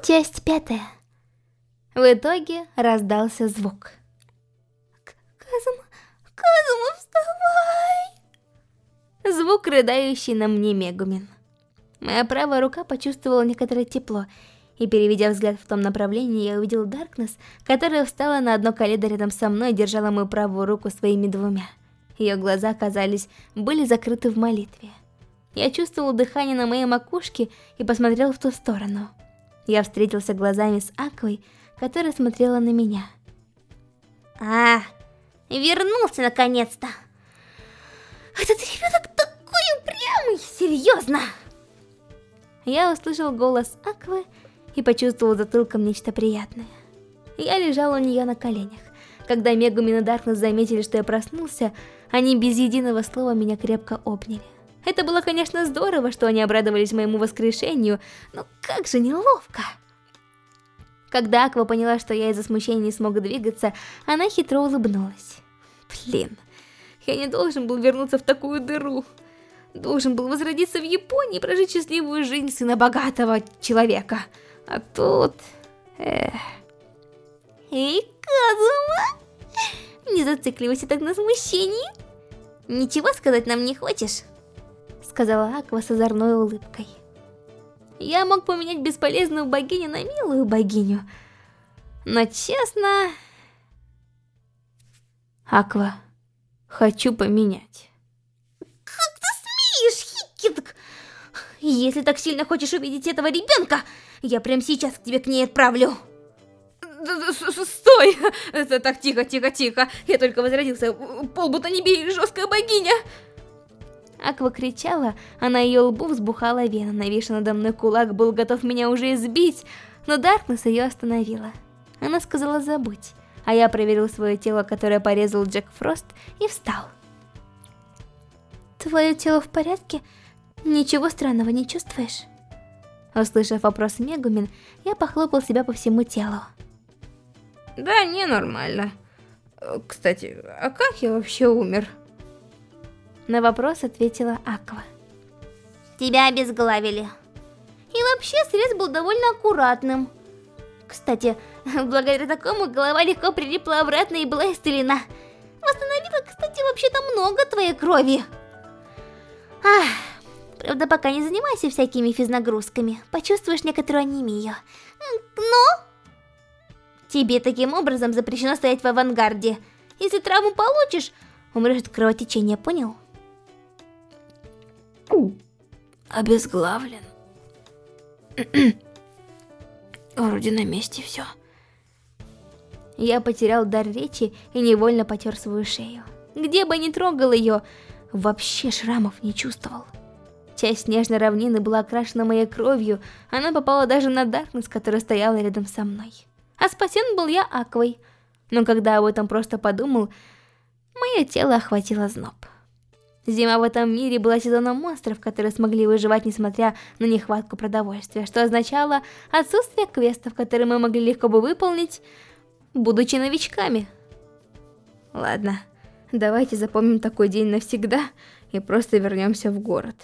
Часть пятая. В итоге раздался звук. Казума, Казума, вставай! Звук, рыдающий на мне Мегумин. Моя правая рука почувствовала некоторое тепло, и переведя взгляд в том направлении, я увидел Даркнесс, которая встала на одно колено рядом со мной и держала мою правую руку своими двумя. Ее глаза, казались, были закрыты в молитве. Я чувствовал дыхание на моей макушке и посмотрел в ту сторону. Я встретился глазами с Аквой, которая смотрела на меня. А, вернулся наконец-то. Этот ребенок такой упрямый, серьезно. Я услышал голос Аквы и почувствовал затылком нечто приятное. Я лежал у нее на коленях. Когда Мегумин и Даркнесс заметили, что я проснулся, они без единого слова меня крепко обняли. Это было, конечно, здорово, что они обрадовались моему воскрешению, но как же неловко. Когда Аква поняла, что я из-за смущения не смог двигаться, она хитро улыбнулась. Блин, я не должен был вернуться в такую дыру. Должен был возродиться в Японии и прожить счастливую жизнь сына богатого человека. А тут... Эх... Эй, Казума! Не зацикливайся так на смущении. Ничего сказать нам не хочешь? Сказала Аква с озорной улыбкой. Я мог поменять бесполезную богиню на милую богиню, но честно... Аква, хочу поменять. Как ты смеешь, Хиккинг? Если так сильно хочешь увидеть этого ребенка, я прямо сейчас к тебе к ней отправлю. Стой! Это так тихо, тихо, тихо. Я только возродился. Полбута не бей, жесткая богиня. Аква кричала, а на ее лбу взбухала вена. Навешенный надо мной кулак был готов меня уже избить, но Даркнесс ее остановила. Она сказала забудь, а я проверил свое тело, которое порезал Джек Фрост, и встал. Твое тело в порядке? Ничего странного не чувствуешь? Услышав вопрос Мегумин, я похлопал себя по всему телу. Да, не нормально. Кстати, а как я вообще умер? На вопрос ответила Аква. Тебя обезглавили. И вообще срез был довольно аккуратным. Кстати, благодаря такому голова легко прилипла обратно и была исцелена. Восстановила, кстати, вообще-то много твоей крови. Ах, правда, пока не занимайся всякими физнагрузками. Почувствуешь некоторую анемию. Но... Тебе таким образом запрещено стоять в авангарде. Если травму получишь, умрешь от кровотечения, понял? Обезглавлен. Вроде на месте все. Я потерял дар речи и невольно потер свою шею. Где бы ни трогал ее, вообще шрамов не чувствовал. Часть снежной равнины была окрашена моей кровью, она попала даже на Даркнесс, которая стояла рядом со мной. А спасен был я Аквой, но когда об этом просто подумал, мое тело охватило зноб. Зима в этом мире была сезоном монстров, которые смогли выживать, несмотря на нехватку продовольствия, что означало отсутствие квестов, которые мы могли легко бы выполнить, будучи новичками. Ладно, давайте запомним такой день навсегда и просто вернемся в город.